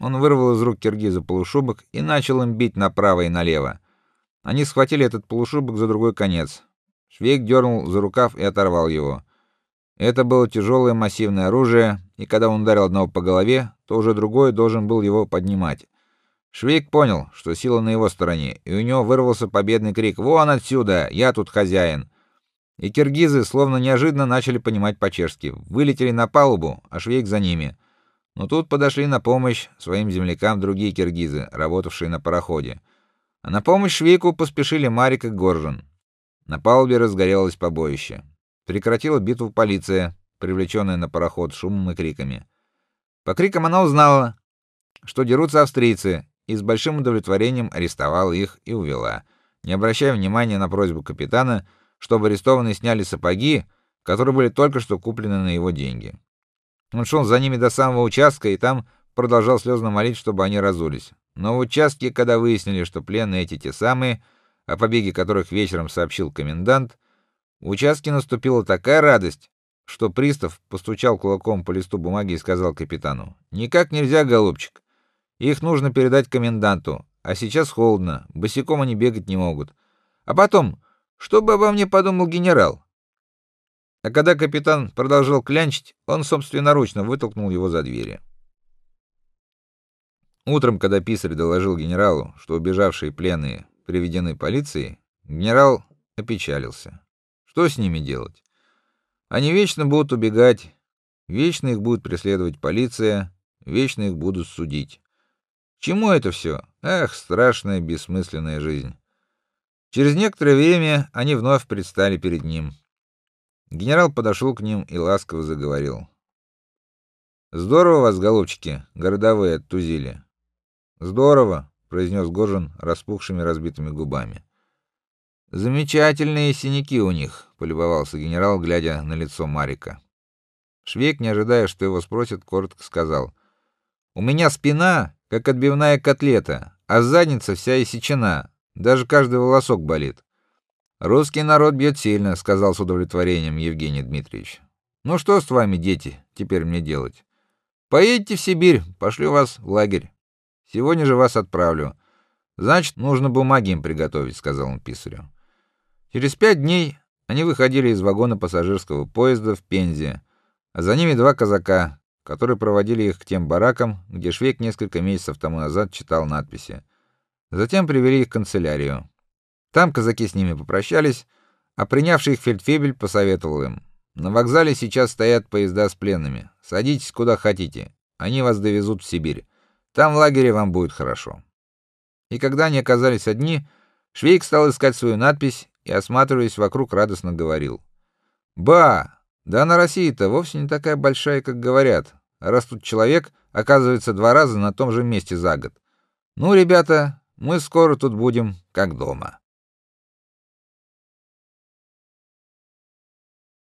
Он вырвал из рук киргиза полушубок и начал им бить направо и налево. Они схватили этот полушубок за другой конец. Швейк дернул за рукав и оторвал его. Это было тяжелое массивное оружие, и когда он ударил одного по голове, то уже другой должен был его поднимать. Швейк понял, что сила на его стороне, и у него вырвался победный крик: "Вон отсюда, я тут хозяин!" И киргизы, словно неожиданно начали понимать по-чешски, вылетели на палубу, а Швейк за ними. Но тут подошли на помощь своим землякам другие киргизы, работавшие на пароходе. А на помощь Швейку поспешили Марик и Горжин. На палубе разгорелось побоище. Прекратила битву полиция, привлеченная на пароход шумом и криками. По крикам она узнала, что дерутся австрийцы, и с большим удовлетворением арестовала их и увела, не обращая внимания на просьбу капитана, чтобы арестованные сняли сапоги, которые были только что куплены на его деньги. Он шел за ними до самого участка и там продолжал слезно молить, чтобы они разулись. Но в участке, когда выяснили, что пленные эти те самые, о побеге которых вечером сообщил комендант, в участке наступила такая радость, что пристав постучал кулаком по листу бумаги и сказал капитану: "Никак нельзя, голубчик. Их нужно передать коменданту, а сейчас холодно, босиком они бегать не могут. А потом, что бы обо мне подумал генерал?" А когда капитан продолжал клянчить, он собственноручно вытолкнул его за двери. Утром, когда писарь доложил генералу, что убежавшие пленные приведены полицией, генерал опечалился. Что с ними делать? Они вечно будут убегать, вечно их будет преследовать полиция, вечно их будут судить. Чему это все? Эх, страшная бессмысленная жизнь. Через некоторое время они вновь предстали перед ним. Генерал подошел к ним и ласково заговорил. Здорово вас, голубчики, городовые оттузили. Здорово, произнес Горжин распухшими разбитыми губами. Замечательные синяки у них, полюбовался генерал, глядя на лицо Марика. Швейк, не ожидая, что его спросят, коротко сказал: "У меня спина как отбивная котлета, а задница вся иссечена, даже каждый волосок болит. Русский народ бьет сильно, сказал с удовлетворением Евгений Дмитриевич. Ну что с вами, дети, теперь мне делать? Поедете в Сибирь, пошлю вас в лагерь. Сегодня же вас отправлю. Значит, нужно бумаги им приготовить, сказал он писарю. Через пять дней они выходили из вагона пассажирского поезда в Пензе, а за ними два казака, которые проводили их к тем баракам, где Швейк несколько месяцев тому назад читал надписи. Затем привели их в канцелярию. Там казаки с ними попрощались, а принявший их фельдфебель посоветовал им: "На вокзале сейчас стоят поезда с пленными. Садитесь куда хотите. Они вас довезут в Сибирь. Там в лагере вам будет хорошо". И когда они оказались одни, Швейк стал искать свою надпись и, осматриваясь вокруг, радостно говорил: "Ба, да на России-то вовсе не такая большая, как говорят. Раз тут человек оказывается два раза на том же месте за год. Ну, ребята, мы скоро тут будем как дома".